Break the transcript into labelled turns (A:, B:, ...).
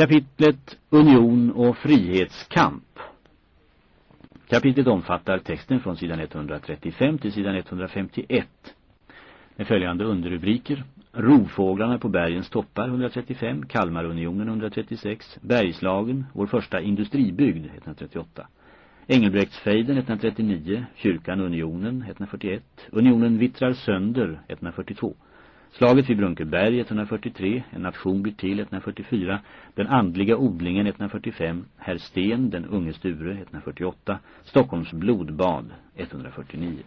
A: Kapitlet Union och frihetskamp. Kapitlet omfattar texten från sidan 135 till sidan 151 med följande underrubriker. Rovfåglarna på bergens toppar 135, Kalmarunionen 136, Bergslagen, vår första industribygd 138. Engelbrektsfejden 139, Kyrkan Unionen 141, Unionen vittrar sönder 142. Slaget vid Brunkeberg 143, En nation blir till 144, Den andliga odlingen 145, Herr Sten, Den unge Sture 148, Stockholms blodbad 149.